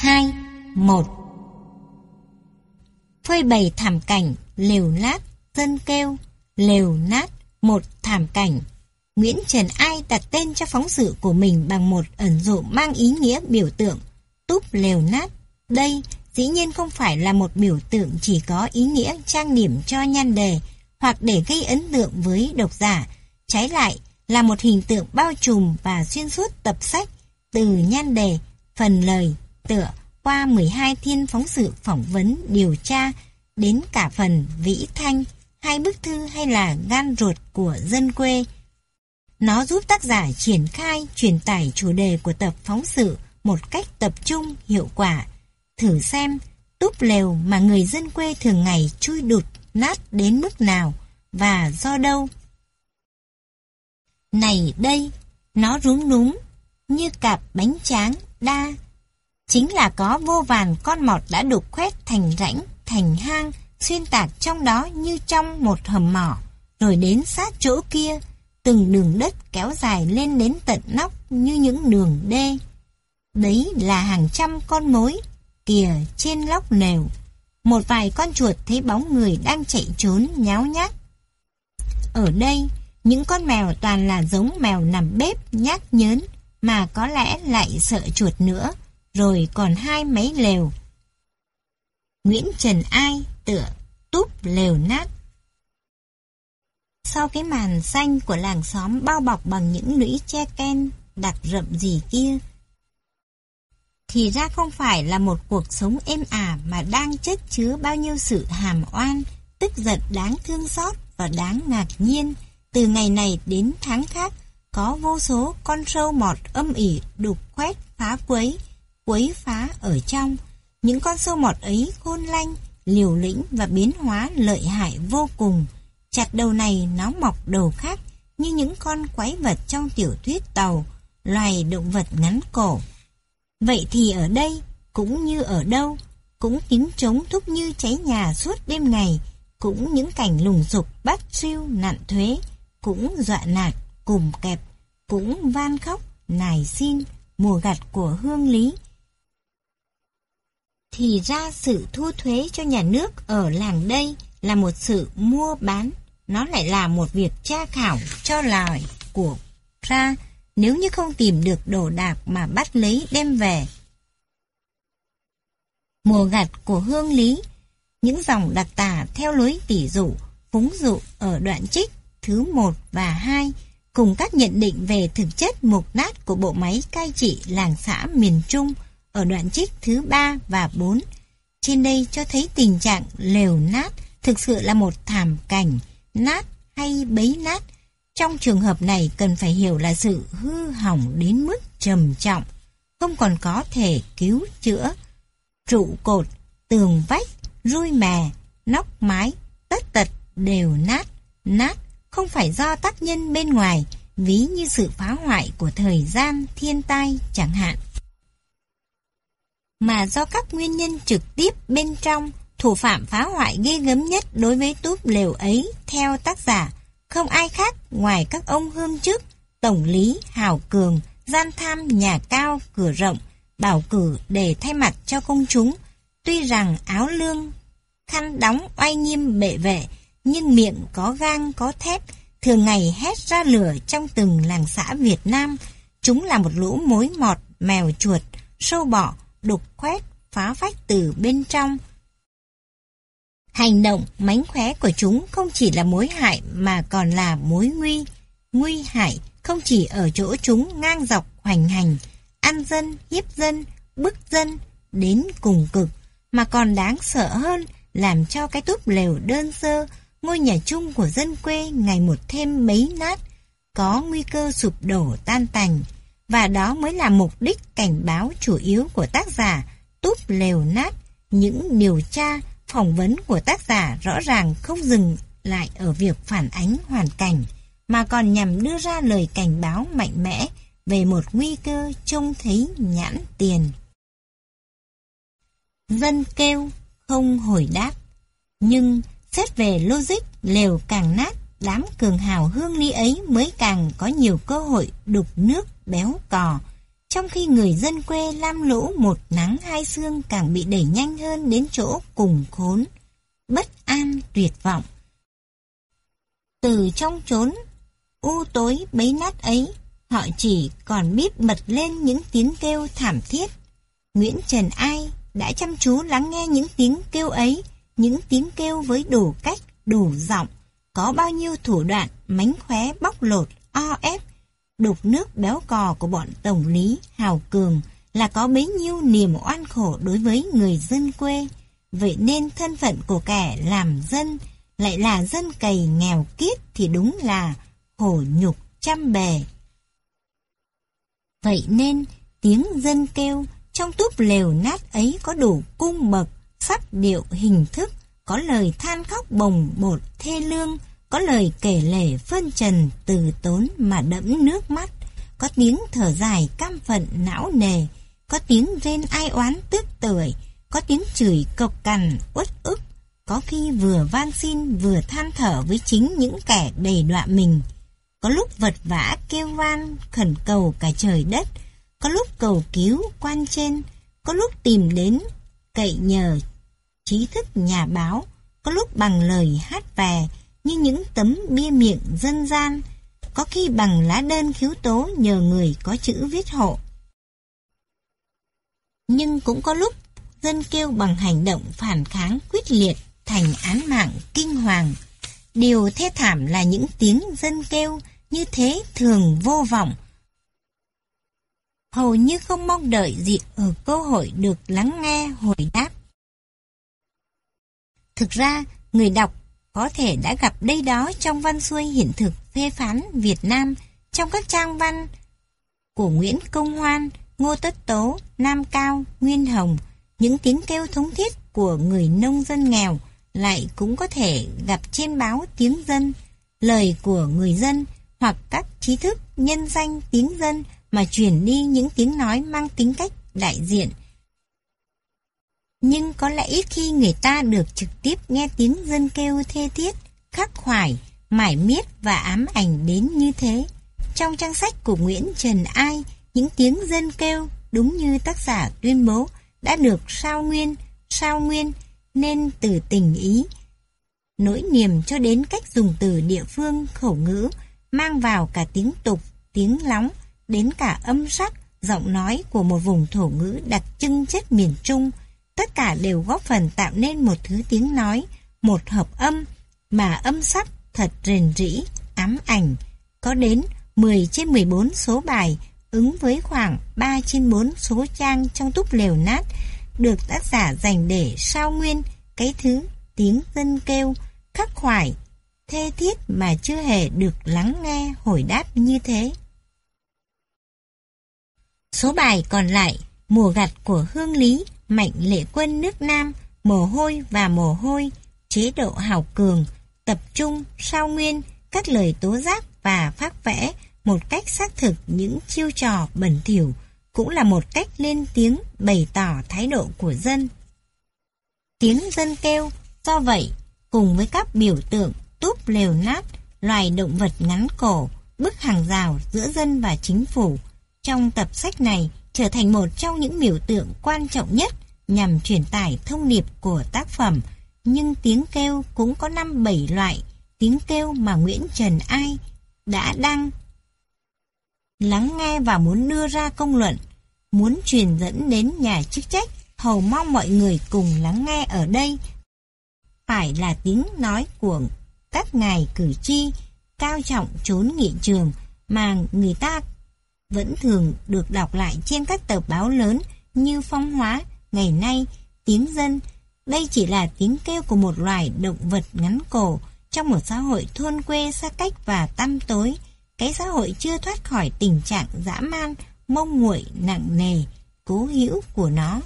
2, 1 Phơi bày thảm cảnh, lều lát, dân kêu, lều nát, một thảm cảnh. Nguyễn Trần Ai đặt tên cho phóng sự của mình bằng một ẩn dụ mang ý nghĩa biểu tượng, túp lều nát. Đây dĩ nhiên không phải là một biểu tượng chỉ có ý nghĩa trang điểm cho nhan đề hoặc để gây ấn tượng với độc giả. Trái lại là một hình tượng bao trùm và xuyên suốt tập sách từ nhan đề, phần lời, tựa qua 12 thiên phóng sự phỏng vấn, điều tra đến cả phần vĩ thanh, hai bức thư hay là gan ruột của dân quê. Nó giúp tác giả triển khai, truyền tải chủ đề của tập phóng sự một cách tập trung, hiệu quả. Thử xem, túp lều mà người dân quê thường ngày chui đụt, nát đến mức nào và do đâu. Này đây, nó rúm núm như cặp bánh tráng đa. Chính là có vô vàn con mọt đã đục khoét thành rãnh, thành hang, xuyên tạc trong đó như trong một hầm mỏ, rồi đến sát chỗ kia, từng đường đất kéo dài lên đến tận nóc như những đường đê. Đấy là hàng trăm con mối, kìa trên lóc nèo. Một vài con chuột thấy bóng người đang chạy trốn nháo nhác. Ở đây, những con mèo toàn là giống mèo nằm bếp nhát nhớn, mà có lẽ lại sợ chuột nữa, rồi còn hai mấy lều. Nguyễn Trần Ai tựa túp lều nát. Sau cái màn xanh của làng xóm bao bọc bằng những lũy che ken đặc rậm gì kia, thì ra không phải là một cuộc sống êm ả mà đang chất chứa bao nhiêu sự hàm oan, tức giận đáng thương xót và đáng ngạc nhiên. Từ ngày này đến tháng khác, có vô số con sâu mọt âm ỉ đục khoét phá quấy, quấy phá ở trong. Những con sâu mọt ấy khôn lanh, liều lĩnh và biến hóa lợi hại vô cùng. Chặt đầu này nó mọc đầu khác như những con quái vật trong tiểu thuyết tàu, loài động vật ngắn cổ. Vậy thì ở đây, cũng như ở đâu, cũng tiếng trống thúc như cháy nhà suốt đêm ngày, cũng những cảnh lùng sục bắt siêu nạn thuế, cũng dọa nạt, cùng kẹp, cũng van khóc, nài xin, mùa gặt của hương lý, thì ra sự thu thuế cho nhà nước ở làng đây là một sự mua bán, nó lại là một việc tra khảo cho lòi của ra nếu như không tìm được đồ đạc mà bắt lấy đem về. Mùa gặt của hương lý, những dòng đặc tả theo lối tỉ dụ, phúng dụ ở đoạn trích thứ 1 và 2, cùng các nhận định về thực chất mục nát của bộ máy cai trị làng xã miền Trung, ở đoạn trích thứ 3 và 4. Trên đây cho thấy tình trạng lều nát thực sự là một thảm cảnh, nát hay bấy nát. Trong trường hợp này cần phải hiểu là sự hư hỏng đến mức trầm trọng, không còn có thể cứu chữa. Trụ cột, tường vách, rui mè, nóc mái, tất tật đều nát, nát không phải do tác nhân bên ngoài, ví như sự phá hoại của thời gian, thiên tai chẳng hạn mà do các nguyên nhân trực tiếp bên trong, thủ phạm phá hoại ghê gớm nhất đối với túp lều ấy, theo tác giả, không ai khác ngoài các ông hương chức, tổng lý, hào cường, gian tham nhà cao, cửa rộng, bảo cử để thay mặt cho công chúng. Tuy rằng áo lương, khăn đóng oai nghiêm bệ vệ, nhưng miệng có gang có thép, thường ngày hét ra lửa trong từng làng xã Việt Nam. Chúng là một lũ mối mọt, mèo chuột, sâu bọ, đục khoét, phá vách từ bên trong. Hành động mánh khóe của chúng không chỉ là mối hại mà còn là mối nguy. Nguy hại không chỉ ở chỗ chúng ngang dọc hoành hành, ăn dân, hiếp dân, bức dân, đến cùng cực, mà còn đáng sợ hơn làm cho cái túp lều đơn sơ, ngôi nhà chung của dân quê ngày một thêm mấy nát, có nguy cơ sụp đổ tan tành và đó mới là mục đích cảnh báo chủ yếu của tác giả túp lều nát. Những điều tra, phỏng vấn của tác giả rõ ràng không dừng lại ở việc phản ánh hoàn cảnh, mà còn nhằm đưa ra lời cảnh báo mạnh mẽ về một nguy cơ trông thấy nhãn tiền. Dân kêu, không hồi đáp. Nhưng, xét về logic, lều càng nát, đám cường hào hương ly ấy mới càng có nhiều cơ hội đục nước béo cò. trong khi người dân quê lam lũ một nắng hai xương càng bị đẩy nhanh hơn đến chỗ cùng khốn, bất an, tuyệt vọng. Từ trong chốn, u tối bấy nát ấy, họ chỉ còn biết bật lên những tiếng kêu thảm thiết. Nguyễn Trần Ai đã chăm chú lắng nghe những tiếng kêu ấy, những tiếng kêu với đủ cách, đủ giọng, có bao nhiêu thủ đoạn, mánh khóe, bóc lột, o ép, đục nước béo cò của bọn Tổng lý Hào Cường là có bấy nhiêu niềm oan khổ đối với người dân quê. Vậy nên thân phận của kẻ làm dân lại là dân cày nghèo kiết thì đúng là khổ nhục trăm bề. Vậy nên tiếng dân kêu trong túp lều nát ấy có đủ cung bậc, sắc điệu hình thức, có lời than khóc bồng bột thê lương, có lời kể lể phân trần từ tốn mà đẫm nước mắt, có tiếng thở dài cam phận não nề, có tiếng rên ai oán tức tưởi, có tiếng chửi cộc cằn uất ức, có khi vừa van xin vừa than thở với chính những kẻ đầy đọa mình. Có lúc vật vã kêu van khẩn cầu cả trời đất, có lúc cầu cứu quan trên, có lúc tìm đến cậy nhờ trí thức nhà báo, có lúc bằng lời hát về, như những tấm bia miệng dân gian, có khi bằng lá đơn khiếu tố nhờ người có chữ viết hộ. Nhưng cũng có lúc dân kêu bằng hành động phản kháng quyết liệt thành án mạng kinh hoàng. Điều thê thảm là những tiếng dân kêu như thế thường vô vọng. Hầu như không mong đợi gì ở cơ hội được lắng nghe hồi đáp. Thực ra, người đọc có thể đã gặp đây đó trong văn xuôi hiện thực phê phán Việt Nam trong các trang văn của Nguyễn Công Hoan, Ngô Tất Tố, Nam Cao, Nguyên Hồng, những tiếng kêu thống thiết của người nông dân nghèo lại cũng có thể gặp trên báo tiếng dân, lời của người dân hoặc các trí thức nhân danh tiếng dân mà truyền đi những tiếng nói mang tính cách đại diện nhưng có lẽ ít khi người ta được trực tiếp nghe tiếng dân kêu thê thiết, khắc khoải, mải miết và ám ảnh đến như thế. Trong trang sách của Nguyễn Trần Ai, những tiếng dân kêu đúng như tác giả tuyên bố đã được sao nguyên, sao nguyên nên từ tình ý. Nỗi niềm cho đến cách dùng từ địa phương khẩu ngữ mang vào cả tiếng tục, tiếng lóng, đến cả âm sắc, giọng nói của một vùng thổ ngữ đặc trưng chất miền Trung, tất cả đều góp phần tạo nên một thứ tiếng nói, một hợp âm, mà âm sắc thật rền rĩ, ám ảnh. Có đến 10 trên 14 số bài, ứng với khoảng 3 trên 4 số trang trong túp lều nát, được tác giả dành để sao nguyên cái thứ tiếng dân kêu, khắc khoải, thê thiết mà chưa hề được lắng nghe hồi đáp như thế. Số bài còn lại, mùa gặt của Hương Lý mạnh lệ quân nước Nam, mồ hôi và mồ hôi, chế độ hào cường, tập trung, sao nguyên, các lời tố giác và phát vẽ một cách xác thực những chiêu trò bẩn thỉu cũng là một cách lên tiếng bày tỏ thái độ của dân. Tiếng dân kêu, do vậy, cùng với các biểu tượng túp lều nát, loài động vật ngắn cổ, bức hàng rào giữa dân và chính phủ, trong tập sách này trở thành một trong những biểu tượng quan trọng nhất nhằm truyền tải thông điệp của tác phẩm, nhưng tiếng kêu cũng có năm bảy loại tiếng kêu mà Nguyễn Trần Ai đã đăng. Lắng nghe và muốn đưa ra công luận, muốn truyền dẫn đến nhà chức trách, hầu mong mọi người cùng lắng nghe ở đây. Phải là tiếng nói của các ngài cử tri, cao trọng trốn nghị trường mà người ta vẫn thường được đọc lại trên các tờ báo lớn như Phong Hóa, Ngày nay, tiếng dân, đây chỉ là tiếng kêu của một loài động vật ngắn cổ trong một xã hội thôn quê xa cách và tăm tối. Cái xã hội chưa thoát khỏi tình trạng dã man, mông nguội, nặng nề, cố hữu của nó.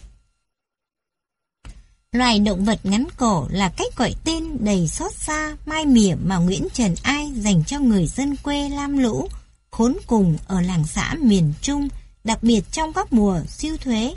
Loài động vật ngắn cổ là cách gọi tên đầy xót xa, mai mỉa mà Nguyễn Trần Ai dành cho người dân quê Lam Lũ, khốn cùng ở làng xã miền Trung, đặc biệt trong các mùa siêu thuế,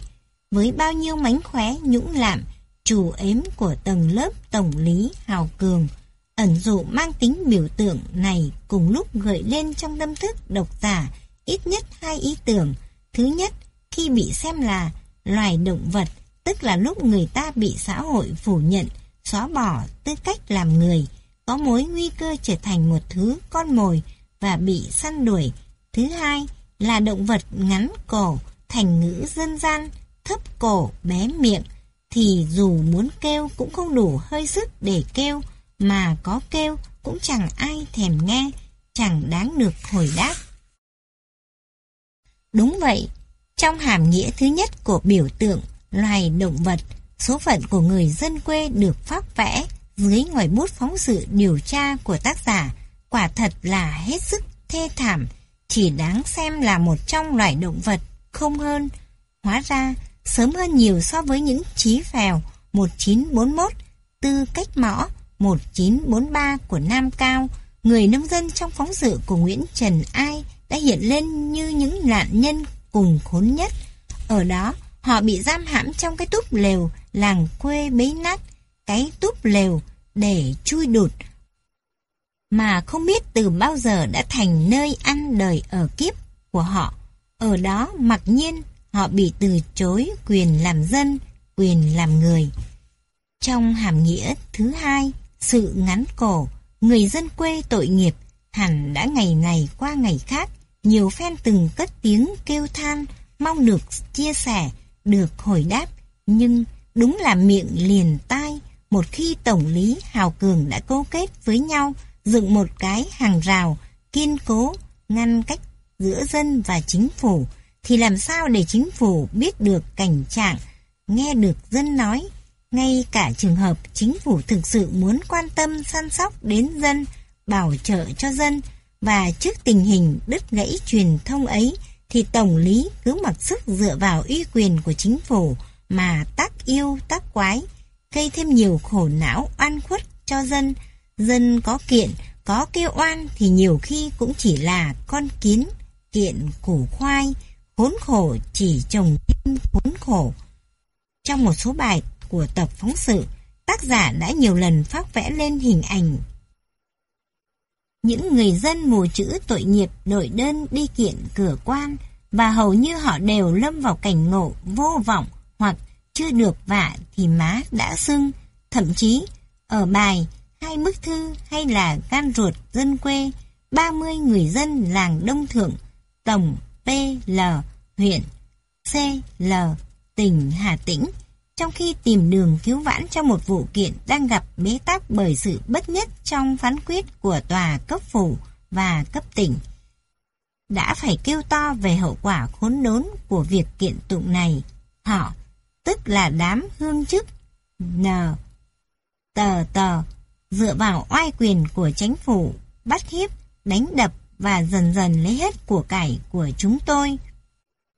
với bao nhiêu mánh khóe nhũng lạm, chủ ếm của tầng lớp tổng lý hào cường, ẩn dụ mang tính biểu tượng này cùng lúc gợi lên trong tâm thức độc giả ít nhất hai ý tưởng. Thứ nhất, khi bị xem là loài động vật, tức là lúc người ta bị xã hội phủ nhận, xóa bỏ tư cách làm người, có mối nguy cơ trở thành một thứ con mồi và bị săn đuổi. Thứ hai là động vật ngắn cổ, thành ngữ dân gian, thấp cổ, bé miệng, thì dù muốn kêu cũng không đủ hơi sức để kêu, mà có kêu cũng chẳng ai thèm nghe, chẳng đáng được hồi đáp. Đúng vậy, trong hàm nghĩa thứ nhất của biểu tượng loài động vật, số phận của người dân quê được phác vẽ dưới ngòi bút phóng sự điều tra của tác giả quả thật là hết sức thê thảm, chỉ đáng xem là một trong loài động vật, không hơn. Hóa ra, sớm hơn nhiều so với những chí phèo 1941, tư cách mõ 1943 của Nam Cao, người nông dân trong phóng sự của Nguyễn Trần Ai đã hiện lên như những nạn nhân cùng khốn nhất. Ở đó, họ bị giam hãm trong cái túp lều làng quê bấy nát, cái túp lều để chui đụt, mà không biết từ bao giờ đã thành nơi ăn đời ở kiếp của họ. Ở đó mặc nhiên họ bị từ chối quyền làm dân, quyền làm người. Trong hàm nghĩa thứ hai, sự ngắn cổ, người dân quê tội nghiệp hẳn đã ngày này qua ngày khác, nhiều phen từng cất tiếng kêu than, mong được chia sẻ, được hồi đáp, nhưng đúng là miệng liền tai, một khi Tổng lý Hào Cường đã cấu kết với nhau dựng một cái hàng rào kiên cố ngăn cách giữa dân và chính phủ, thì làm sao để chính phủ biết được cảnh trạng, nghe được dân nói, ngay cả trường hợp chính phủ thực sự muốn quan tâm săn sóc đến dân, bảo trợ cho dân, và trước tình hình đứt gãy truyền thông ấy, thì Tổng lý cứ mặc sức dựa vào uy quyền của chính phủ mà tác yêu tác quái, gây thêm nhiều khổ não oan khuất cho dân. Dân có kiện, có kêu oan thì nhiều khi cũng chỉ là con kiến, kiện củ khoai, khốn khổ chỉ trồng kim khốn khổ. Trong một số bài của tập phóng sự, tác giả đã nhiều lần phát vẽ lên hình ảnh những người dân mù chữ tội nghiệp đội đơn đi kiện cửa quan và hầu như họ đều lâm vào cảnh ngộ vô vọng hoặc chưa được vạ thì má đã sưng. Thậm chí, ở bài hai bức thư hay là gan ruột dân quê, 30 người dân làng Đông Thượng, tổng PL, huyện CL, tỉnh Hà Tĩnh, trong khi tìm đường cứu vãn cho một vụ kiện đang gặp bế tắc bởi sự bất nhất trong phán quyết của tòa cấp phủ và cấp tỉnh. Đã phải kêu to về hậu quả khốn đốn của việc kiện tụng này. Họ, tức là đám hương chức, N, tờ tờ, dựa vào oai quyền của chính phủ, bắt hiếp, đánh đập và dần dần lấy hết của cải của chúng tôi.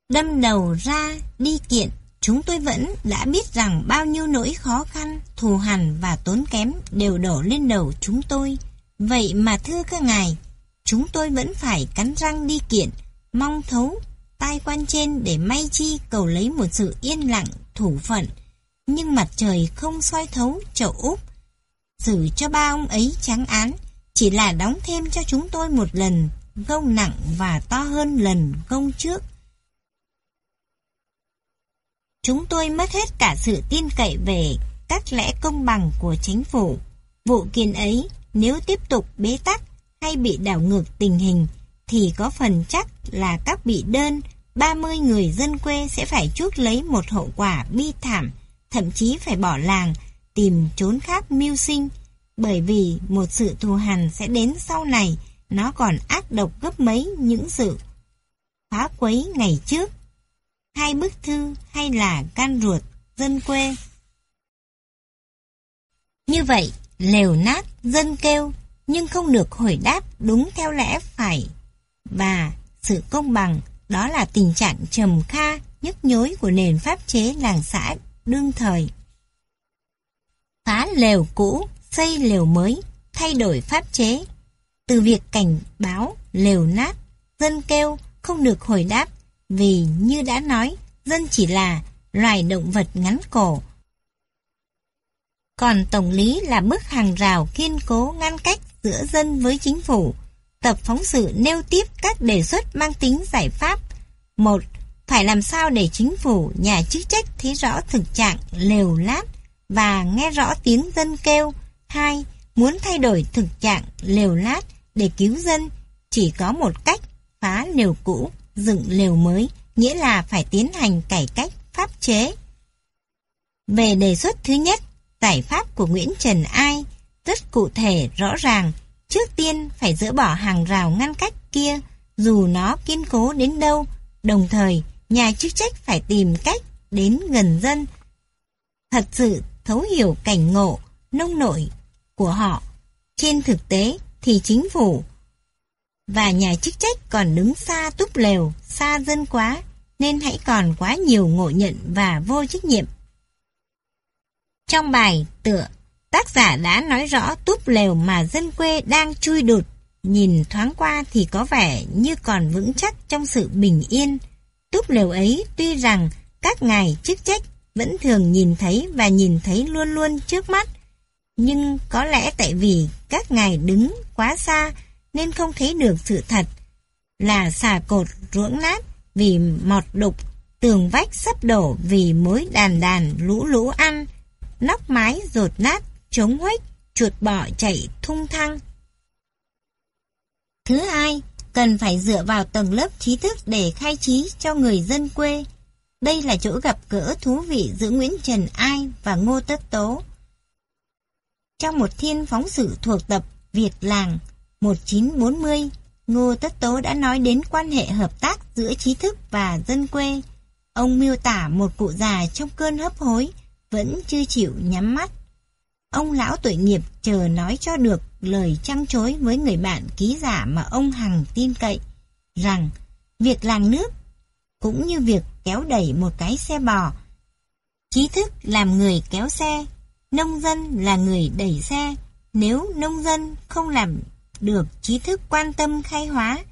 Đâm đầu ra, đi kiện Chúng tôi vẫn đã biết rằng bao nhiêu nỗi khó khăn, thù hằn và tốn kém đều đổ lên đầu chúng tôi. Vậy mà thưa các ngài, chúng tôi vẫn phải cắn răng đi kiện, mong thấu, tai quan trên để may chi cầu lấy một sự yên lặng, thủ phận. Nhưng mặt trời không soi thấu chậu úp. Giữ cho ba ông ấy trắng án, chỉ là đóng thêm cho chúng tôi một lần gông nặng và to hơn lần gông trước. Chúng tôi mất hết cả sự tin cậy về các lẽ công bằng của chính phủ. Vụ kiện ấy, nếu tiếp tục bế tắc hay bị đảo ngược tình hình, thì có phần chắc là các bị đơn 30 người dân quê sẽ phải chuốc lấy một hậu quả bi thảm, thậm chí phải bỏ làng, tìm trốn khác mưu sinh, bởi vì một sự thù hằn sẽ đến sau này, nó còn ác độc gấp mấy những sự phá quấy ngày trước hai bức thư hay là can ruột, dân quê. Như vậy, lều nát, dân kêu, nhưng không được hồi đáp đúng theo lẽ phải. Và sự công bằng, đó là tình trạng trầm kha, nhức nhối của nền pháp chế làng xã đương thời. Phá lều cũ, xây lều mới, thay đổi pháp chế. Từ việc cảnh báo, lều nát, dân kêu, không được hồi đáp vì như đã nói, dân chỉ là loài động vật ngắn cổ. Còn tổng lý là bức hàng rào kiên cố ngăn cách giữa dân với chính phủ. Tập phóng sự nêu tiếp các đề xuất mang tính giải pháp. một Phải làm sao để chính phủ, nhà chức trách thấy rõ thực trạng lều lát và nghe rõ tiếng dân kêu. Hai, muốn thay đổi thực trạng lều lát để cứu dân chỉ có một cách phá lều cũ, dựng lều mới, nghĩa là phải tiến hành cải cách pháp chế. Về đề xuất thứ nhất, giải pháp của Nguyễn Trần Ai rất cụ thể rõ ràng, trước tiên phải dỡ bỏ hàng rào ngăn cách kia, dù nó kiên cố đến đâu, đồng thời nhà chức trách phải tìm cách đến gần dân, thật sự thấu hiểu cảnh ngộ, nông nổi của họ. Trên thực tế thì chính phủ và nhà chức trách còn đứng xa túp lều, xa dân quá, nên hãy còn quá nhiều ngộ nhận và vô trách nhiệm. Trong bài tựa, tác giả đã nói rõ túp lều mà dân quê đang chui đụt, nhìn thoáng qua thì có vẻ như còn vững chắc trong sự bình yên. Túp lều ấy tuy rằng các ngài chức trách vẫn thường nhìn thấy và nhìn thấy luôn luôn trước mắt, nhưng có lẽ tại vì các ngài đứng quá xa nên không thấy được sự thật là xà cột ruỗng nát vì mọt đục, tường vách sắp đổ vì mối đàn đàn lũ lũ ăn, nóc mái rột nát, trống huếch, chuột bọ chạy thung thăng. Thứ hai, cần phải dựa vào tầng lớp trí thức để khai trí cho người dân quê. Đây là chỗ gặp gỡ thú vị giữa Nguyễn Trần Ai và Ngô Tất Tố. Trong một thiên phóng sự thuộc tập Việt Làng 1940, Ngô Tất Tố đã nói đến quan hệ hợp tác giữa trí thức và dân quê. Ông miêu tả một cụ già trong cơn hấp hối, vẫn chưa chịu nhắm mắt. Ông lão tội nghiệp chờ nói cho được lời trăng chối với người bạn ký giả mà ông hằng tin cậy, rằng việc làng nước cũng như việc kéo đẩy một cái xe bò. Trí thức làm người kéo xe, nông dân là người đẩy xe. Nếu nông dân không làm được trí thức quan tâm khai hóa.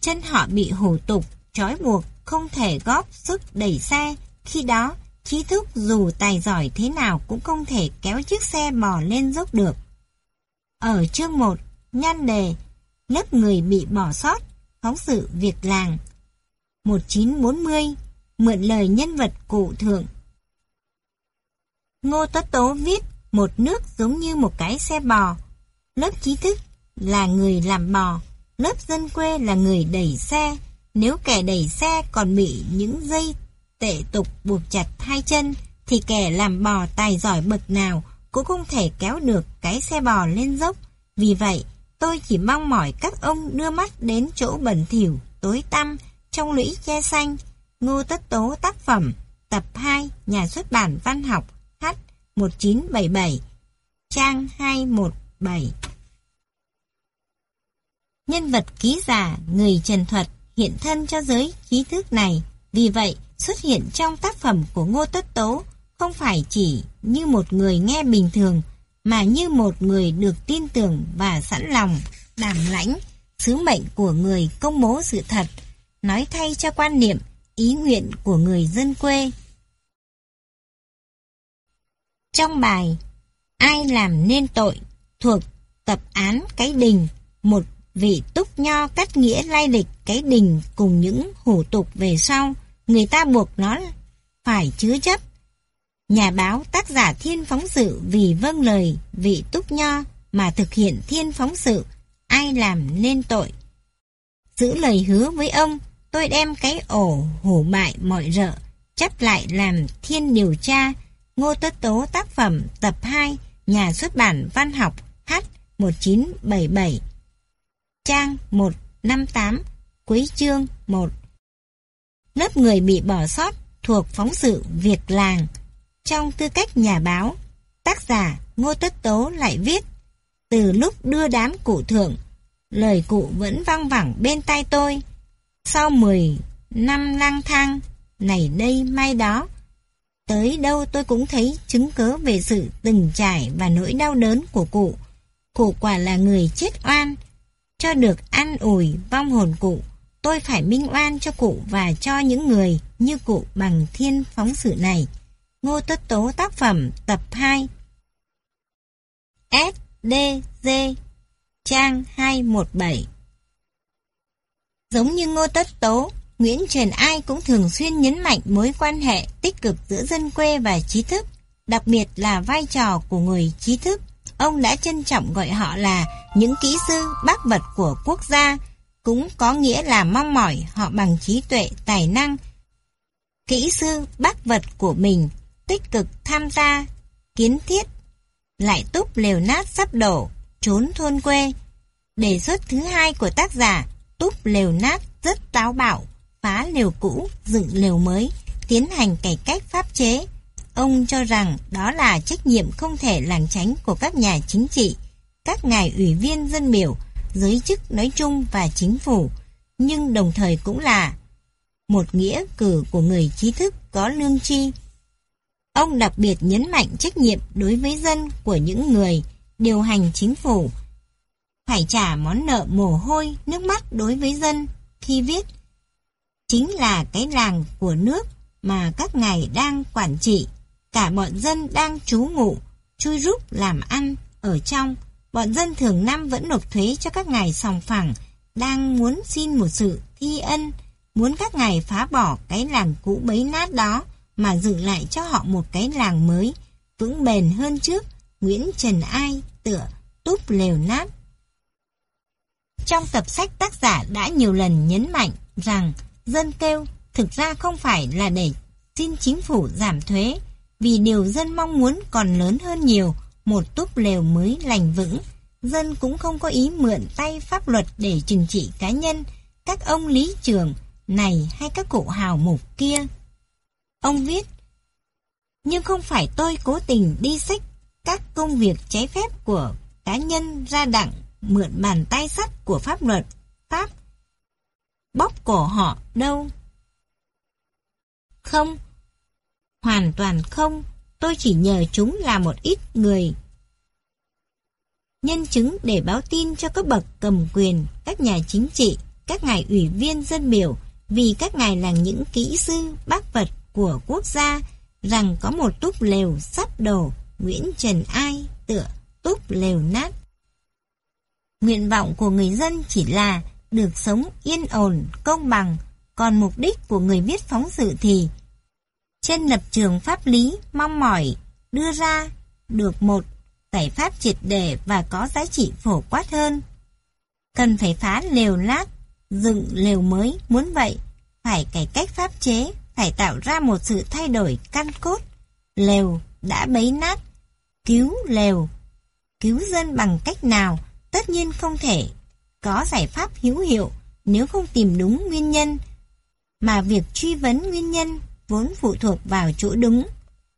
Chân họ bị hủ tục, trói buộc, không thể góp sức đẩy xe. Khi đó, trí thức dù tài giỏi thế nào cũng không thể kéo chiếc xe bò lên dốc được. Ở chương 1, nhan đề, lớp người bị bỏ sót, phóng sự việc làng. 1940, mượn lời nhân vật cụ thượng. Ngô Tất Tố viết một nước giống như một cái xe bò, Lớp trí thức là người làm bò, lớp dân quê là người đẩy xe. Nếu kẻ đẩy xe còn bị những dây tệ tục buộc chặt hai chân, thì kẻ làm bò tài giỏi bậc nào cũng không thể kéo được cái xe bò lên dốc. Vì vậy, tôi chỉ mong mỏi các ông đưa mắt đến chỗ bẩn thỉu, tối tăm, trong lũy che xanh. Ngô Tất Tố tác phẩm, tập 2, nhà xuất bản văn học, H 1977, trang 21 7 Nhân vật ký giả người Trần Thuật hiện thân cho giới trí thức này, vì vậy xuất hiện trong tác phẩm của Ngô Tất Tố không phải chỉ như một người nghe bình thường, mà như một người được tin tưởng và sẵn lòng, đảm lãnh, sứ mệnh của người công bố sự thật, nói thay cho quan niệm, ý nguyện của người dân quê. Trong bài Ai làm nên tội thuộc tập án cái đình, một vị túc nho cắt nghĩa lai lịch cái đình cùng những hủ tục về sau, người ta buộc nó phải chứa chấp. Nhà báo tác giả thiên phóng sự vì vâng lời vị túc nho mà thực hiện thiên phóng sự, ai làm nên tội. Giữ lời hứa với ông, tôi đem cái ổ hủ bại mọi rợ, chấp lại làm thiên điều tra, ngô tất tố tác phẩm tập 2, nhà xuất bản văn học H 1977. Trang 158, Quý chương 1. Lớp người bị bỏ sót thuộc phóng sự việt làng. Trong tư cách nhà báo, tác giả Ngô Tất Tố lại viết Từ lúc đưa đám cụ thượng, lời cụ vẫn vang vẳng bên tai tôi. Sau 10 năm lang thang, này đây mai đó, tới đâu tôi cũng thấy chứng cớ về sự từng trải và nỗi đau đớn của cụ. Cụ quả là người chết oan, cho được an ủi vong hồn cụ, tôi phải minh oan cho cụ và cho những người như cụ bằng thiên phóng sự này. Ngô Tất Tố tác phẩm tập 2 S, D, Trang 217 Giống như Ngô Tất Tố, Nguyễn Trần Ai cũng thường xuyên nhấn mạnh mối quan hệ tích cực giữa dân quê và trí thức, đặc biệt là vai trò của người trí thức. Ông đã trân trọng gọi họ là những kỹ sư bác vật của quốc gia, cũng có nghĩa là mong mỏi họ bằng trí tuệ, tài năng. Kỹ sư bác vật của mình tích cực tham gia, kiến thiết, lại túp lều nát sắp đổ, trốn thôn quê. Đề xuất thứ hai của tác giả túp lều nát rất táo bạo, phá lều cũ, dựng lều mới, tiến hành cải cách pháp chế. Ông cho rằng đó là trách nhiệm không thể làng tránh của các nhà chính trị, các ngài ủy viên dân biểu, giới chức nói chung và chính phủ, nhưng đồng thời cũng là một nghĩa cử của người trí thức có lương tri. Ông đặc biệt nhấn mạnh trách nhiệm đối với dân của những người điều hành chính phủ, phải trả món nợ mồ hôi, nước mắt đối với dân khi viết chính là cái làng của nước mà các ngài đang quản trị. Cả bọn dân đang trú ngụ, chui rúc làm ăn ở trong. Bọn dân thường năm vẫn nộp thuế cho các ngài sòng phẳng, đang muốn xin một sự thi ân, muốn các ngài phá bỏ cái làng cũ bấy nát đó mà dựng lại cho họ một cái làng mới, vững bền hơn trước. Nguyễn Trần Ai tựa túp lều nát. Trong tập sách tác giả đã nhiều lần nhấn mạnh rằng dân kêu thực ra không phải là để xin chính phủ giảm thuế, vì điều dân mong muốn còn lớn hơn nhiều, một túp lều mới lành vững. Dân cũng không có ý mượn tay pháp luật để trừng trị cá nhân, các ông lý trường này hay các cụ hào mục kia. Ông viết, nhưng không phải tôi cố tình đi xích các công việc trái phép của cá nhân ra đặng mượn bàn tay sắt của pháp luật Pháp bóc cổ họ đâu. Không, hoàn toàn không, tôi chỉ nhờ chúng là một ít người. Nhân chứng để báo tin cho các bậc cầm quyền, các nhà chính trị, các ngài ủy viên dân biểu, vì các ngài là những kỹ sư, bác vật của quốc gia, rằng có một túp lều sắp đổ, Nguyễn Trần Ai tựa túp lều nát. Nguyện vọng của người dân chỉ là được sống yên ổn, công bằng, còn mục đích của người viết phóng sự thì trên lập trường pháp lý mong mỏi đưa ra được một giải pháp triệt đề và có giá trị phổ quát hơn. Cần phải phá lều lát, dựng lều mới, muốn vậy, phải cải cách pháp chế, phải tạo ra một sự thay đổi căn cốt. Lều đã bấy nát, cứu lều, cứu dân bằng cách nào, tất nhiên không thể có giải pháp hữu hiệu nếu không tìm đúng nguyên nhân, mà việc truy vấn nguyên nhân vốn phụ thuộc vào chỗ đúng,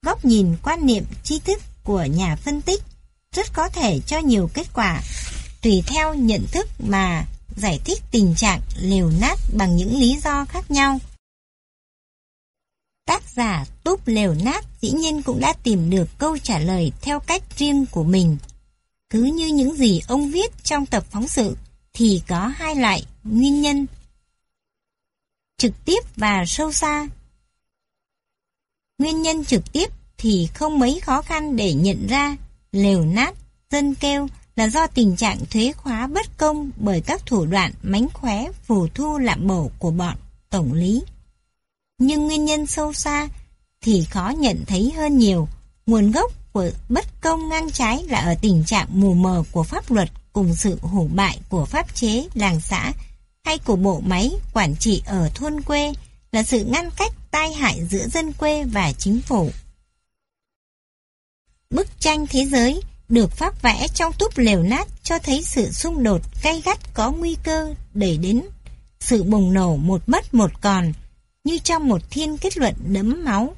góc nhìn quan niệm tri thức của nhà phân tích rất có thể cho nhiều kết quả, tùy theo nhận thức mà giải thích tình trạng lều nát bằng những lý do khác nhau. Tác giả Túp Lều Nát dĩ nhiên cũng đã tìm được câu trả lời theo cách riêng của mình. Cứ như những gì ông viết trong tập phóng sự, thì có hai loại nguyên nhân trực tiếp và sâu xa. Nguyên nhân trực tiếp thì không mấy khó khăn để nhận ra lều nát, dân kêu là do tình trạng thuế khóa bất công bởi các thủ đoạn mánh khóe phù thu lạm bổ của bọn tổng lý. Nhưng nguyên nhân sâu xa thì khó nhận thấy hơn nhiều. Nguồn gốc của bất công ngang trái là ở tình trạng mù mờ của pháp luật cùng sự hủ bại của pháp chế, làng xã hay của bộ máy quản trị ở thôn quê là sự ngăn cách tai hại giữa dân quê và chính phủ. Bức tranh thế giới được phát vẽ trong túp lều nát cho thấy sự xung đột gay gắt có nguy cơ đẩy đến sự bùng nổ một mất một còn, như trong một thiên kết luận đẫm máu.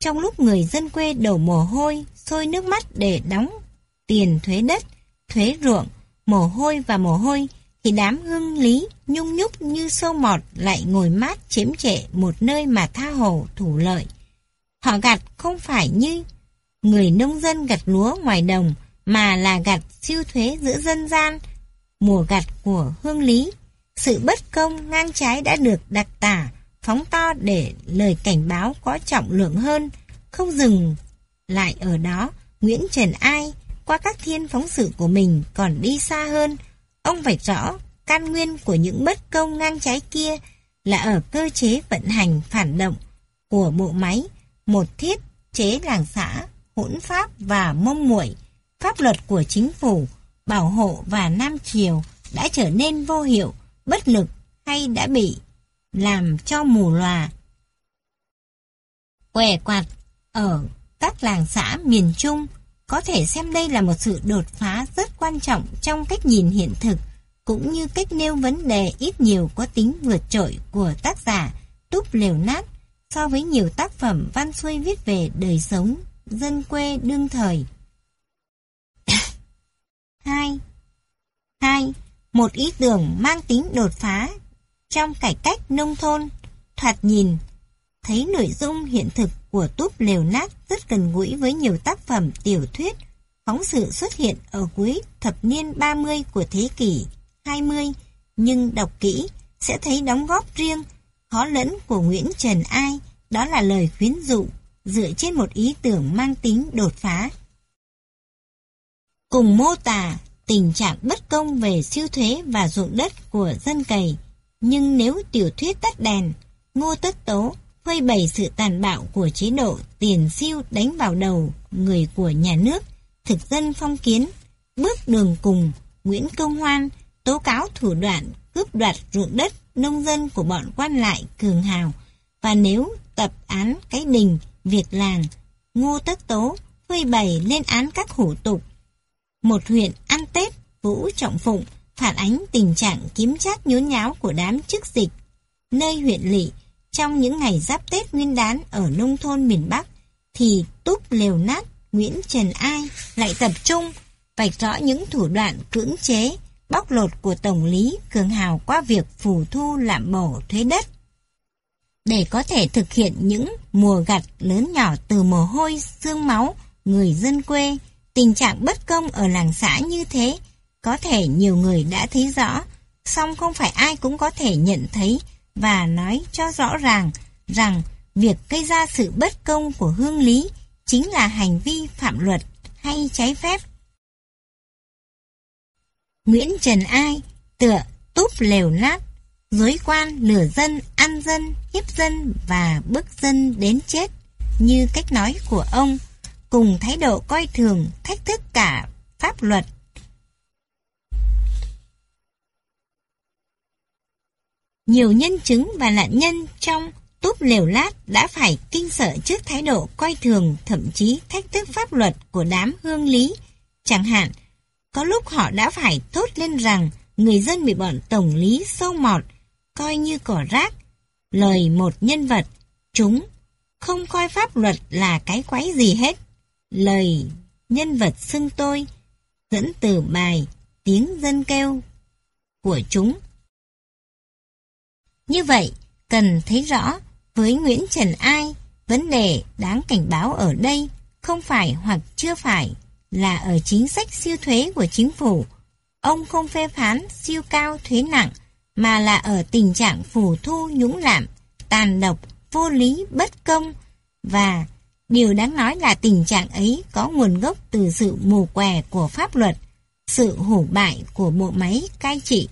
Trong lúc người dân quê đổ mồ hôi, sôi nước mắt để đóng tiền thuế đất, thuế ruộng, mồ hôi và mồ hôi, thì đám hương lý nhung nhúc như sâu mọt lại ngồi mát chiếm trệ một nơi mà tha hồ thủ lợi. Họ gặt không phải như người nông dân gặt lúa ngoài đồng, mà là gặt siêu thuế giữa dân gian, mùa gặt của hương lý. Sự bất công ngang trái đã được đặc tả, phóng to để lời cảnh báo có trọng lượng hơn, không dừng lại ở đó. Nguyễn Trần Ai qua các thiên phóng sự của mình còn đi xa hơn, ông phải rõ căn nguyên của những bất công ngang trái kia là ở cơ chế vận hành phản động của bộ máy, một thiết chế làng xã, hỗn pháp và mông muội, pháp luật của chính phủ, bảo hộ và Nam Triều đã trở nên vô hiệu, bất lực hay đã bị làm cho mù lòa. Què quạt ở các làng xã miền Trung có thể xem đây là một sự đột phá rất quan trọng trong cách nhìn hiện thực, cũng như cách nêu vấn đề ít nhiều có tính vượt trội của tác giả Túp Lều Nát so với nhiều tác phẩm văn xuôi viết về đời sống, dân quê, đương thời. 2. 2. Một ý tưởng mang tính đột phá trong cải cách nông thôn, thoạt nhìn, thấy nội dung hiện thực của túp lều nát rất gần gũi với nhiều tác phẩm tiểu thuyết, phóng sự xuất hiện ở cuối thập niên 30 của thế kỷ 20, nhưng đọc kỹ sẽ thấy đóng góp riêng, khó lẫn của Nguyễn Trần Ai, đó là lời khuyến dụ, dựa trên một ý tưởng mang tính đột phá. Cùng mô tả tình trạng bất công về siêu thuế và ruộng đất của dân cày, nhưng nếu tiểu thuyết tắt đèn, Ngô Tất Tố phơi bày sự tàn bạo của chế độ tiền siêu đánh vào đầu người của nhà nước, thực dân phong kiến, bước đường cùng Nguyễn Công Hoan tố cáo thủ đoạn cướp đoạt ruộng đất nông dân của bọn quan lại cường hào và nếu tập án cái đình, việc làng, ngô tất tố phơi bày lên án các hủ tục. Một huyện ăn Tết, Vũ Trọng Phụng phản ánh tình trạng kiếm chát nhốn nháo của đám chức dịch. Nơi huyện lỵ trong những ngày giáp Tết nguyên đán ở nông thôn miền Bắc thì túp lều nát Nguyễn Trần Ai lại tập trung vạch rõ những thủ đoạn cưỡng chế, bóc lột của Tổng lý Cường Hào qua việc phù thu lạm bổ thuế đất. Để có thể thực hiện những mùa gặt lớn nhỏ từ mồ hôi, xương máu, người dân quê, tình trạng bất công ở làng xã như thế, có thể nhiều người đã thấy rõ, song không phải ai cũng có thể nhận thấy và nói cho rõ ràng rằng việc gây ra sự bất công của hương lý chính là hành vi phạm luật hay trái phép. Nguyễn Trần Ai tựa túp lều nát, dối quan lừa dân, ăn dân, hiếp dân và bức dân đến chết như cách nói của ông, cùng thái độ coi thường, thách thức cả pháp luật. Nhiều nhân chứng và nạn nhân trong túp lều lát đã phải kinh sợ trước thái độ coi thường, thậm chí thách thức pháp luật của đám hương lý. Chẳng hạn, có lúc họ đã phải thốt lên rằng người dân bị bọn tổng lý sâu mọt, coi như cỏ rác. Lời một nhân vật, chúng không coi pháp luật là cái quái gì hết. Lời nhân vật xưng tôi, dẫn từ bài tiếng dân kêu của chúng. Như vậy, cần thấy rõ với Nguyễn Trần Ai, vấn đề đáng cảnh báo ở đây không phải hoặc chưa phải là ở chính sách siêu thuế của chính phủ. Ông không phê phán siêu cao thuế nặng, mà là ở tình trạng phủ thu nhũng lạm, tàn độc, vô lý, bất công. Và điều đáng nói là tình trạng ấy có nguồn gốc từ sự mù què của pháp luật, sự hủ bại của bộ máy cai trị.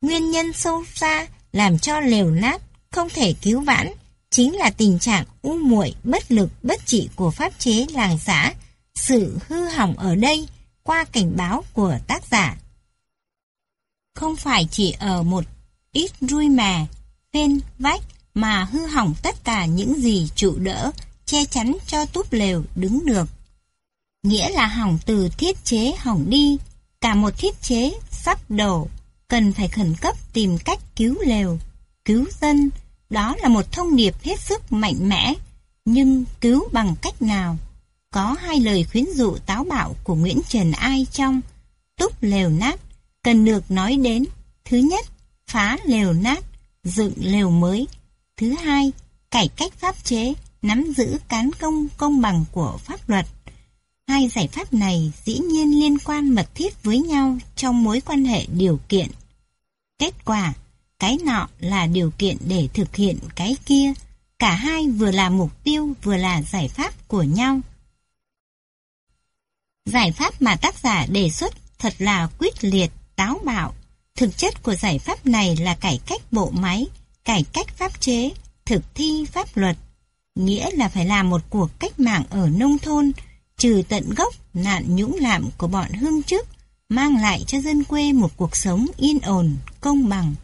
Nguyên nhân sâu xa làm cho lều nát không thể cứu vãn chính là tình trạng u muội bất lực bất trị của pháp chế làng xã. Sự hư hỏng ở đây qua cảnh báo của tác giả. Không phải chỉ ở một ít rui mà, phên, vách mà hư hỏng tất cả những gì trụ đỡ, che chắn cho túp lều đứng được. Nghĩa là hỏng từ thiết chế hỏng đi, cả một thiết chế sắp đổ, cần phải khẩn cấp tìm cách cứu lều, cứu dân, đó là một thông điệp hết sức mạnh mẽ, nhưng cứu bằng cách nào? Có hai lời khuyến dụ táo bạo của Nguyễn Trần Ai trong Túc lều nát cần được nói đến. Thứ nhất, phá lều nát, dựng lều mới. Thứ hai, cải cách pháp chế, nắm giữ cán công công bằng của pháp luật. Hai giải pháp này dĩ nhiên liên quan mật thiết với nhau trong mối quan hệ điều kiện. Kết quả, cái nọ là điều kiện để thực hiện cái kia. Cả hai vừa là mục tiêu vừa là giải pháp của nhau. Giải pháp mà tác giả đề xuất thật là quyết liệt, táo bạo. Thực chất của giải pháp này là cải cách bộ máy, cải cách pháp chế, thực thi pháp luật. Nghĩa là phải làm một cuộc cách mạng ở nông thôn, trừ tận gốc nạn nhũng lạm của bọn hương chức, mang lại cho dân quê một cuộc sống yên ổn, công bằng.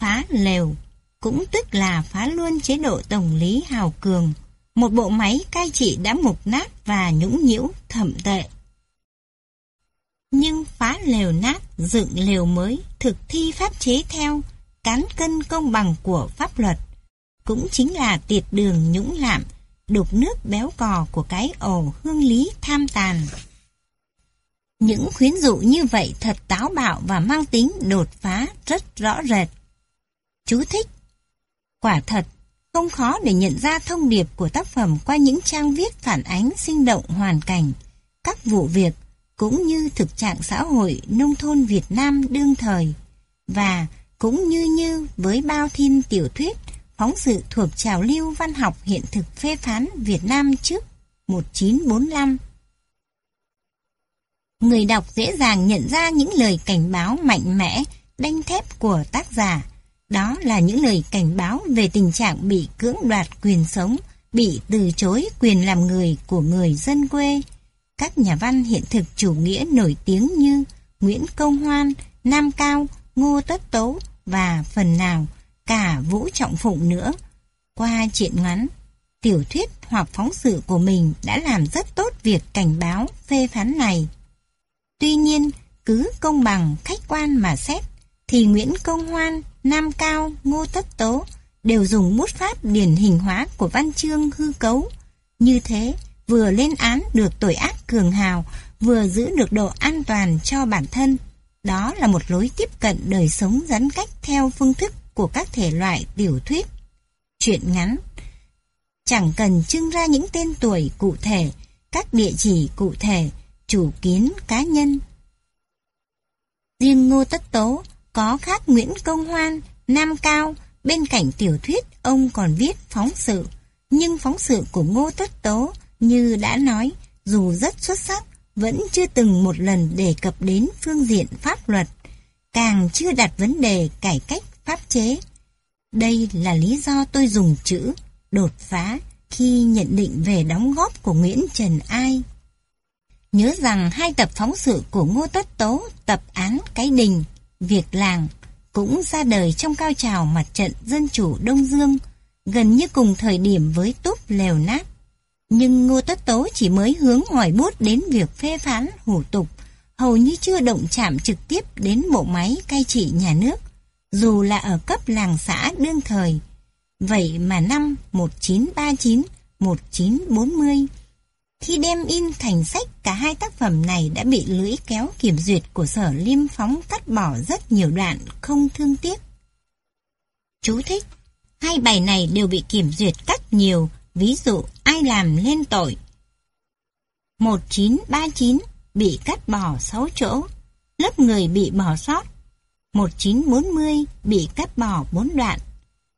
Phá lều cũng tức là phá luôn chế độ tổng lý hào cường, một bộ máy cai trị đã mục nát và nhũng nhiễu thậm tệ. Nhưng phá lều nát, dựng lều mới, thực thi pháp chế theo, cán cân công bằng của pháp luật, cũng chính là tiệt đường nhũng lạm, đục nước béo cò của cái ổ hương lý tham tàn. Những khuyến dụ như vậy thật táo bạo và mang tính đột phá rất rõ rệt. Chú thích Quả thật, không khó để nhận ra thông điệp của tác phẩm qua những trang viết phản ánh sinh động hoàn cảnh, các vụ việc, cũng như thực trạng xã hội nông thôn Việt Nam đương thời. Và cũng như như với bao thiên tiểu thuyết, phóng sự thuộc trào lưu văn học hiện thực phê phán Việt Nam trước 1945. Người đọc dễ dàng nhận ra những lời cảnh báo mạnh mẽ, đanh thép của tác giả, đó là những lời cảnh báo về tình trạng bị cưỡng đoạt quyền sống, bị từ chối quyền làm người của người dân quê. Các nhà văn hiện thực chủ nghĩa nổi tiếng như Nguyễn Công Hoan, Nam Cao, Ngô Tất Tố và phần nào cả Vũ Trọng Phụng nữa. Qua chuyện ngắn, tiểu thuyết hoặc phóng sự của mình đã làm rất tốt việc cảnh báo phê phán này. Tuy nhiên, cứ công bằng khách quan mà xét, thì Nguyễn Công Hoan, Nam Cao, Ngô Tất Tố đều dùng bút pháp điển hình hóa của văn chương hư cấu. Như thế, vừa lên án được tội ác cường hào, vừa giữ được độ an toàn cho bản thân. Đó là một lối tiếp cận đời sống dẫn cách theo phương thức của các thể loại tiểu thuyết. truyện ngắn Chẳng cần trưng ra những tên tuổi cụ thể, các địa chỉ cụ thể, chủ kiến cá nhân. Riêng Ngô Tất Tố có khác Nguyễn Công Hoan, Nam Cao, bên cạnh tiểu thuyết ông còn viết phóng sự. Nhưng phóng sự của Ngô Tất Tố, như đã nói, dù rất xuất sắc, vẫn chưa từng một lần đề cập đến phương diện pháp luật, càng chưa đặt vấn đề cải cách pháp chế. Đây là lý do tôi dùng chữ đột phá khi nhận định về đóng góp của Nguyễn Trần Ai. Nhớ rằng hai tập phóng sự của Ngô Tất Tố, tập án Cái Đình Việc làng cũng ra đời trong cao trào mặt trận Dân Chủ Đông Dương, gần như cùng thời điểm với túp lèo nát. Nhưng Ngô Tất Tố chỉ mới hướng ngoài bút đến việc phê phán hủ tục, hầu như chưa động chạm trực tiếp đến bộ máy cai trị nhà nước, dù là ở cấp làng xã đương thời. Vậy mà năm 1939-1940, khi đem in thành sách, cả hai tác phẩm này đã bị lưỡi kéo kiểm duyệt của sở liêm phóng cắt bỏ rất nhiều đoạn, không thương tiếc. Chú thích, hai bài này đều bị kiểm duyệt cắt nhiều, ví dụ ai làm lên tội. 1939 bị cắt bỏ 6 chỗ, lớp người bị bỏ sót. 1940 bị cắt bỏ 4 đoạn,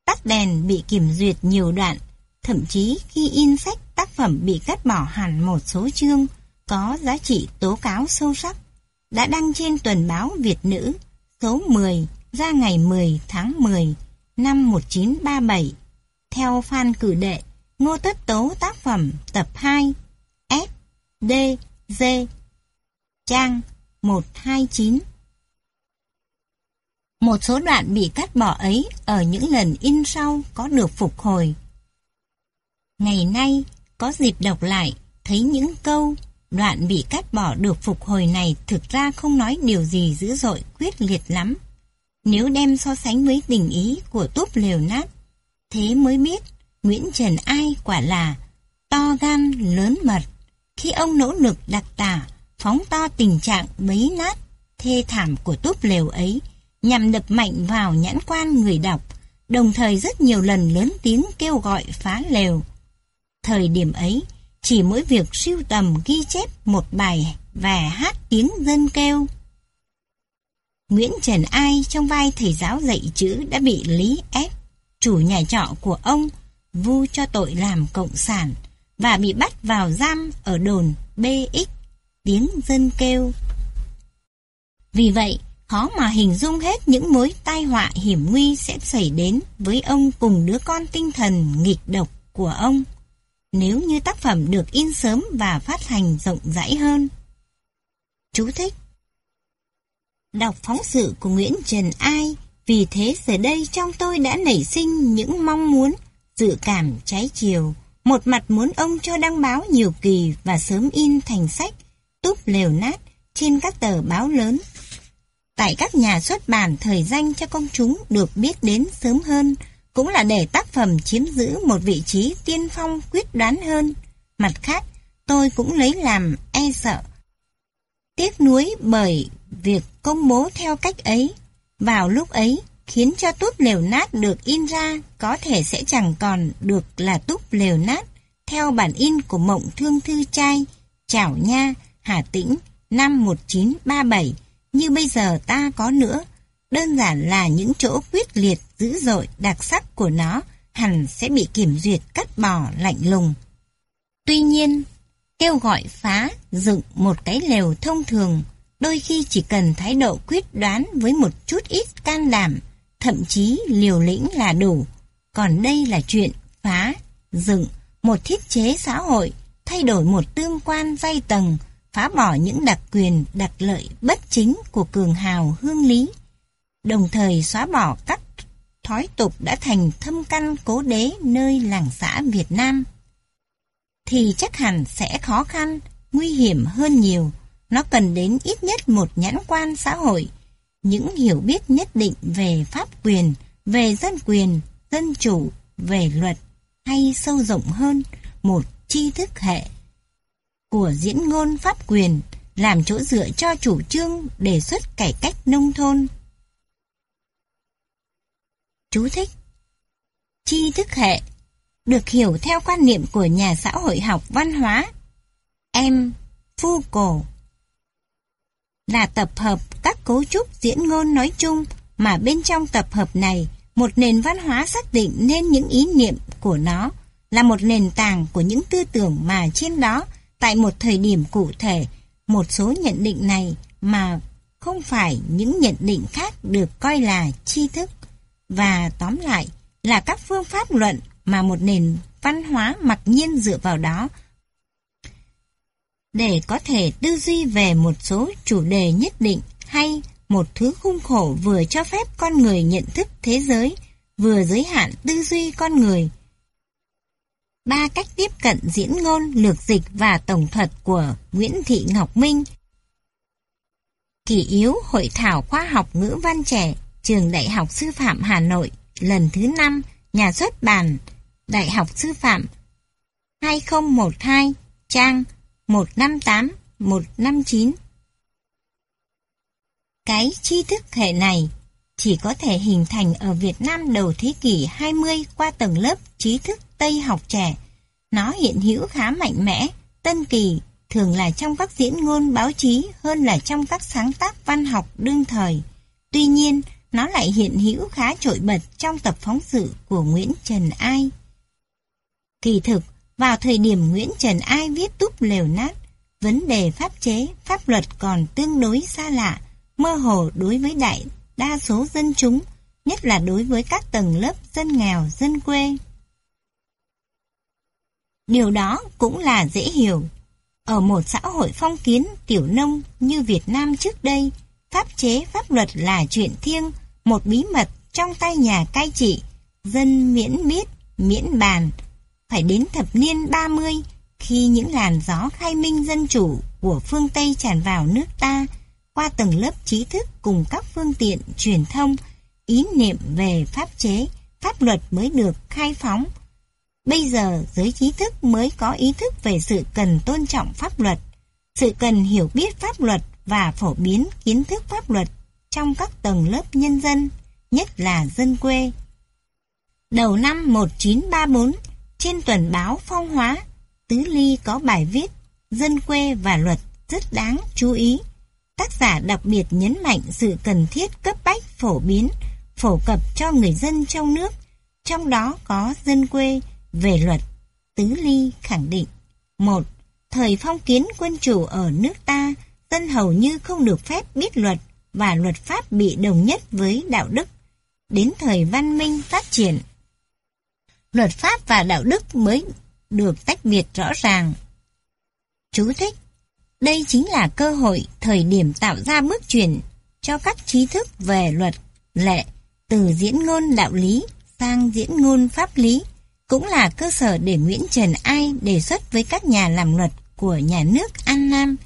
tắt đèn bị kiểm duyệt nhiều đoạn, thậm chí khi in sách tác phẩm bị cắt bỏ hẳn một số chương có giá trị tố cáo sâu sắc, đã đăng trên tuần báo Việt Nữ số 10 ra ngày 10 tháng 10 năm 1937. Theo Phan Cử Đệ, Ngô Tất Tố tác phẩm tập 2 S, D, D trang 129 một số đoạn bị cắt bỏ ấy ở những lần in sau có được phục hồi. Ngày nay, có dịp đọc lại, thấy những câu, đoạn bị cắt bỏ được phục hồi này thực ra không nói điều gì dữ dội quyết liệt lắm. Nếu đem so sánh với tình ý của túp lều nát, thế mới biết Nguyễn Trần Ai quả là to gan lớn mật. Khi ông nỗ lực đặc tả, phóng to tình trạng bấy nát, thê thảm của túp lều ấy, nhằm đập mạnh vào nhãn quan người đọc, đồng thời rất nhiều lần lớn tiếng kêu gọi phá lều, Thời điểm ấy, chỉ mỗi việc siêu tầm ghi chép một bài và hát tiếng dân kêu. Nguyễn Trần Ai trong vai thầy giáo dạy chữ đã bị Lý ép, chủ nhà trọ của ông, vu cho tội làm cộng sản và bị bắt vào giam ở đồn BX, tiếng dân kêu. Vì vậy, Khó mà hình dung hết những mối tai họa hiểm nguy sẽ xảy đến với ông cùng đứa con tinh thần nghịch độc của ông, nếu như tác phẩm được in sớm và phát hành rộng rãi hơn. Chú thích Đọc phóng sự của Nguyễn Trần Ai, vì thế giờ đây trong tôi đã nảy sinh những mong muốn, dự cảm trái chiều. Một mặt muốn ông cho đăng báo nhiều kỳ và sớm in thành sách, túp lều nát trên các tờ báo lớn. Tại các nhà xuất bản thời danh cho công chúng được biết đến sớm hơn, cũng là để tác phẩm chiếm giữ một vị trí tiên phong quyết đoán hơn. Mặt khác, tôi cũng lấy làm e sợ. Tiếc nuối bởi việc công bố theo cách ấy, vào lúc ấy khiến cho túp lều nát được in ra có thể sẽ chẳng còn được là túp lều nát theo bản in của Mộng Thương Thư Trai, Chảo Nha, Hà Tĩnh năm 1937 như bây giờ ta có nữa. Đơn giản là những chỗ quyết liệt dữ dội đặc sắc của nó hẳn sẽ bị kiểm duyệt cắt bỏ lạnh lùng. Tuy nhiên, kêu gọi phá, dựng một cái lều thông thường đôi khi chỉ cần thái độ quyết đoán với một chút ít can đảm, thậm chí liều lĩnh là đủ. Còn đây là chuyện phá, dựng, một thiết chế xã hội, thay đổi một tương quan dây tầng, phá bỏ những đặc quyền, đặc lợi bất chính của cường hào hương lý, đồng thời xóa bỏ các thói tục đã thành thâm căn cố đế nơi làng xã Việt Nam. Thì chắc hẳn sẽ khó khăn, nguy hiểm hơn nhiều, nó cần đến ít nhất một nhãn quan xã hội, những hiểu biết nhất định về pháp quyền, về dân quyền, dân chủ, về luật, hay sâu rộng hơn, một tri thức hệ của diễn ngôn pháp quyền, làm chỗ dựa cho chủ trương đề xuất cải cách nông thôn. Chú thích Tri thức hệ được hiểu theo quan niệm của nhà xã hội học văn hóa em, phu cổ, là tập hợp các cấu trúc diễn ngôn nói chung mà bên trong tập hợp này, một nền văn hóa xác định nên những ý niệm của nó là một nền tảng của những tư tưởng mà trên đó tại một thời điểm cụ thể một số nhận định này mà không phải những nhận định khác được coi là tri thức và tóm lại là các phương pháp luận mà một nền văn hóa mặc nhiên dựa vào đó để có thể tư duy về một số chủ đề nhất định hay một thứ khung khổ vừa cho phép con người nhận thức thế giới, vừa giới hạn tư duy con người. Ba cách tiếp cận diễn ngôn, lược dịch và tổng thuật của Nguyễn Thị Ngọc Minh Kỳ yếu Hội thảo khoa học ngữ văn trẻ Trường Đại học Sư phạm Hà Nội lần thứ 5 Nhà xuất bản Đại học Sư phạm 2012 trang 158, 159. Cái tri thức hệ này chỉ có thể hình thành ở Việt Nam đầu thế kỷ 20 qua tầng lớp trí thức Tây học trẻ. Nó hiện hữu khá mạnh mẽ, tân kỳ, thường là trong các diễn ngôn báo chí hơn là trong các sáng tác văn học đương thời. Tuy nhiên, nó lại hiện hữu khá trội bật trong tập phóng sự của Nguyễn Trần Ai. Kỳ thực, vào thời điểm Nguyễn Trần Ai viết túp lều nát, vấn đề pháp chế, pháp luật còn tương đối xa lạ, mơ hồ đối với đại đa số dân chúng, nhất là đối với các tầng lớp dân nghèo, dân quê. Điều đó cũng là dễ hiểu. Ở một xã hội phong kiến, tiểu nông như Việt Nam trước đây, pháp chế, pháp luật là chuyện thiêng, một bí mật trong tay nhà cai trị, dân miễn biết, miễn bàn, phải đến thập niên 30 khi những làn gió khai minh dân chủ của phương Tây tràn vào nước ta qua tầng lớp trí thức cùng các phương tiện truyền thông, ý niệm về pháp chế, pháp luật mới được khai phóng. Bây giờ giới trí thức mới có ý thức về sự cần tôn trọng pháp luật, sự cần hiểu biết pháp luật và phổ biến kiến thức pháp luật trong các tầng lớp nhân dân, nhất là dân quê. Đầu năm 1934, trên tuần báo Phong Hóa, Tứ Ly có bài viết Dân quê và luật rất đáng chú ý. Tác giả đặc biệt nhấn mạnh sự cần thiết cấp bách phổ biến, phổ cập cho người dân trong nước, trong đó có dân quê về luật. Tứ Ly khẳng định một Thời phong kiến quân chủ ở nước ta, dân hầu như không được phép biết luật, và luật pháp bị đồng nhất với đạo đức. Đến thời văn minh phát triển, luật pháp và đạo đức mới được tách biệt rõ ràng. Chú thích Đây chính là cơ hội, thời điểm tạo ra bước chuyển cho các trí thức về luật, lệ, từ diễn ngôn đạo lý sang diễn ngôn pháp lý, cũng là cơ sở để Nguyễn Trần Ai đề xuất với các nhà làm luật của nhà nước An Nam,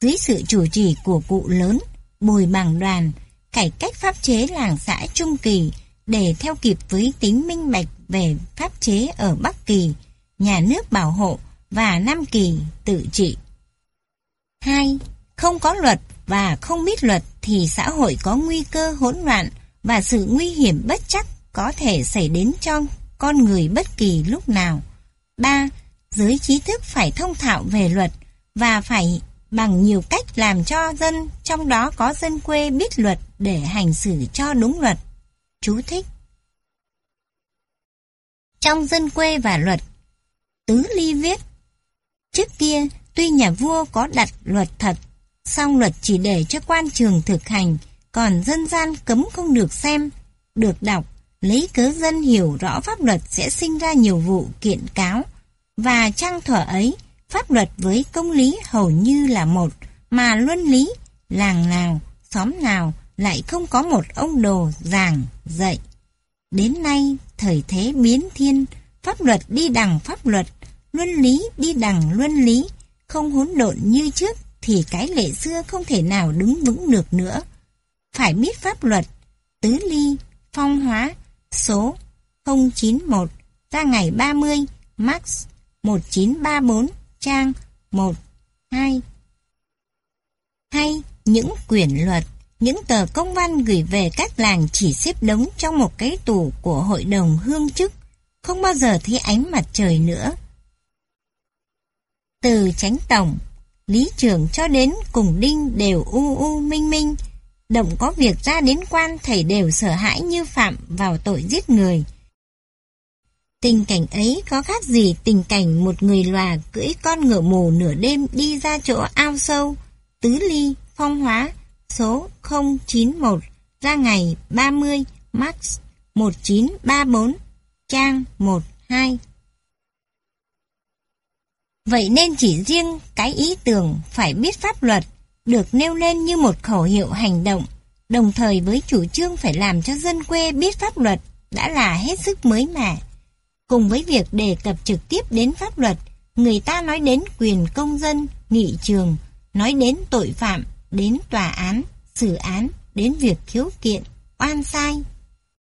dưới sự chủ trì của cụ lớn, Bùi Bằng Đoàn, cải cách pháp chế làng xã Trung Kỳ để theo kịp với tính minh bạch về pháp chế ở Bắc Kỳ, nhà nước bảo hộ và Nam Kỳ tự trị. 2. Không có luật và không biết luật thì xã hội có nguy cơ hỗn loạn và sự nguy hiểm bất chắc có thể xảy đến cho con người bất kỳ lúc nào. 3. Giới trí thức phải thông thạo về luật và phải bằng nhiều cách làm cho dân, trong đó có dân quê biết luật để hành xử cho đúng luật. Chú thích Trong dân quê và luật, Tứ Ly viết Trước kia, tuy nhà vua có đặt luật thật, song luật chỉ để cho quan trường thực hành, còn dân gian cấm không được xem, được đọc, lấy cớ dân hiểu rõ pháp luật sẽ sinh ra nhiều vụ kiện cáo, và trang thỏa ấy, pháp luật với công lý hầu như là một, mà luân lý, làng nào, xóm nào lại không có một ông đồ giảng, dạy. Đến nay, thời thế biến thiên, pháp luật đi đằng pháp luật, luân lý đi đằng luân lý, không hỗn độn như trước thì cái lệ xưa không thể nào đứng vững được nữa. Phải biết pháp luật, tứ ly, phong hóa, số 091 ra ngày 30, max 1934, trang 1, 2. Hay những quyển luật, những tờ công văn gửi về các làng chỉ xếp đống trong một cái tủ của hội đồng hương chức, không bao giờ thấy ánh mặt trời nữa. Từ tránh tổng, lý trưởng cho đến cùng đinh đều u u minh minh, động có việc ra đến quan thầy đều sợ hãi như phạm vào tội giết người. Tình cảnh ấy có khác gì tình cảnh một người lòa cưỡi con ngựa mù nửa đêm đi ra chỗ ao sâu, tứ ly, phong hóa, số 091, ra ngày 30, max 1934, trang 12. Vậy nên chỉ riêng cái ý tưởng phải biết pháp luật được nêu lên như một khẩu hiệu hành động, đồng thời với chủ trương phải làm cho dân quê biết pháp luật đã là hết sức mới mẻ. Cùng với việc đề cập trực tiếp đến pháp luật, người ta nói đến quyền công dân, nghị trường, nói đến tội phạm, đến tòa án, xử án, đến việc khiếu kiện, oan sai,